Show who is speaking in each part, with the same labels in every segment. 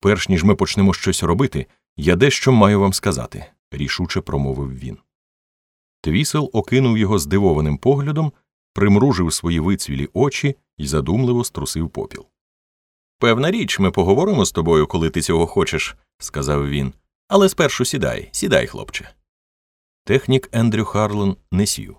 Speaker 1: Перш ніж ми почнемо щось робити, я дещо маю вам сказати, рішуче промовив він. Твісел окинув його здивованим поглядом, примружив свої вицвілі очі і задумливо струсив попіл. Певна річ, ми поговоримо з тобою, коли ти цього хочеш, сказав він. Але спершу сідай, сідай, хлопче. Технік Ендрю Харлен не сів.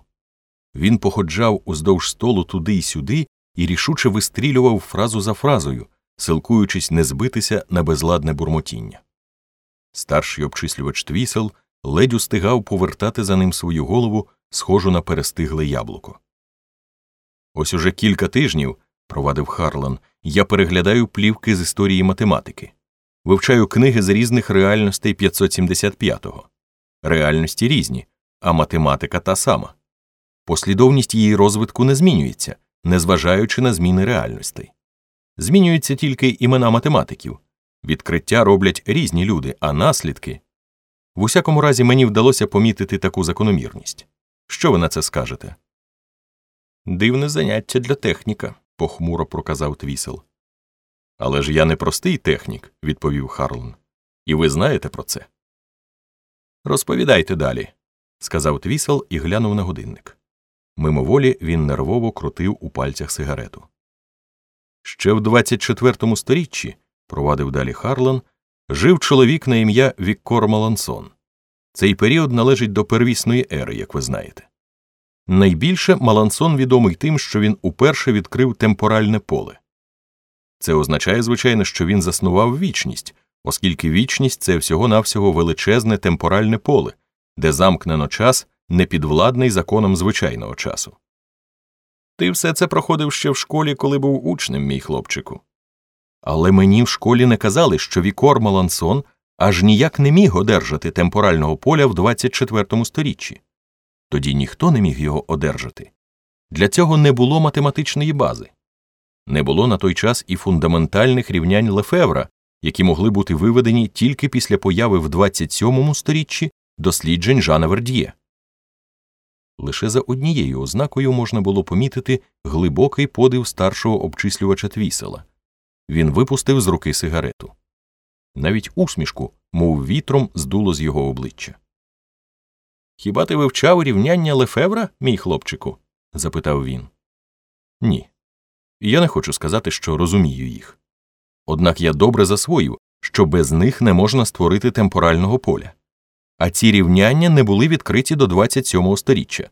Speaker 1: Він походжав уздовж столу туди й сюди і рішуче вистрілював фразу за фразою, силкуючись не збитися на безладне бурмотіння. Старший обчислювач твісел ледь устигав повертати за ним свою голову, схожу на перестигле яблуко. Ось уже кілька тижнів, провадив Харлан, я переглядаю плівки з історії математики, вивчаю книги з різних реальностей 575-го. Реальності різні, а математика та сама. Послідовність її розвитку не змінюється, незважаючи на зміни реальностей. Змінюються тільки імена математиків. Відкриття роблять різні люди, а наслідки. В усякому разі, мені вдалося помітити таку закономірність. Що ви на це скажете? Дивне заняття для техніка, похмуро проказав твісел. Але ж я не простий технік, відповів Харлн. І ви знаєте про це. Розповідайте далі, сказав твісел і глянув на годинник. Мимоволі він нервово крутив у пальцях сигарету. Ще в 24 сторіччі, провадив далі Харлан, жив чоловік на ім'я Віккор Малансон. Цей період належить до первісної ери, як ви знаєте. Найбільше Малансон відомий тим, що він уперше відкрив темпоральне поле. Це означає, звичайно, що він заснував вічність, оскільки вічність це всього навсього величезне темпоральне поле, де замкнено час непідвладний законом звичайного часу. Ти все це проходив ще в школі, коли був учнем, мій хлопчику. Але мені в школі не казали, що Вікор Малансон аж ніяк не міг одержати темпорального поля в 24 сторіччі. Тоді ніхто не міг його одержати. Для цього не було математичної бази. Не було на той час і фундаментальних рівнянь Лефевра, які могли бути виведені тільки після появи в 27 сторіччі досліджень Жана Верд'є. Лише за однією ознакою можна було помітити глибокий подив старшого обчислювача твісела. Він випустив з руки сигарету. Навіть усмішку, мов вітром, здуло з його обличчя. Хіба ти вивчав рівняння Лефевра, мій хлопчику? запитав він. Ні. Я не хочу сказати, що розумію їх. Однак я добре засвоїв, що без них не можна створити темпорального поля. А ці рівняння не були відкриті до 27-го сторіччя.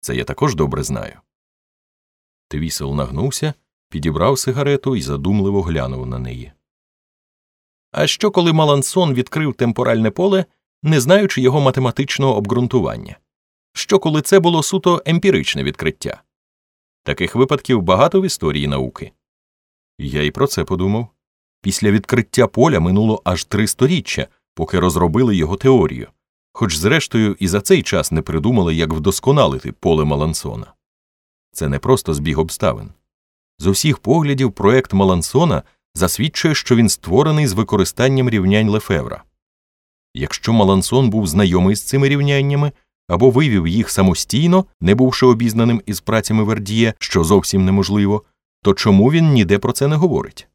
Speaker 1: Це я також добре знаю. Твісел нагнувся, підібрав сигарету і задумливо глянув на неї. А що, коли Малансон відкрив темпоральне поле, не знаючи його математичного обґрунтування? Що, коли це було суто емпіричне відкриття? Таких випадків багато в історії науки. Я і про це подумав. Після відкриття поля минуло аж три сторіччя, поки розробили його теорію, хоч, зрештою, і за цей час не придумали, як вдосконалити поле Малансона. Це не просто збіг обставин. З усіх поглядів проект Малансона засвідчує, що він створений з використанням рівнянь Лефевра. Якщо Малансон був знайомий з цими рівняннями або вивів їх самостійно, не бувши обізнаним із працями Вердіє, що зовсім неможливо, то чому він ніде про це не говорить?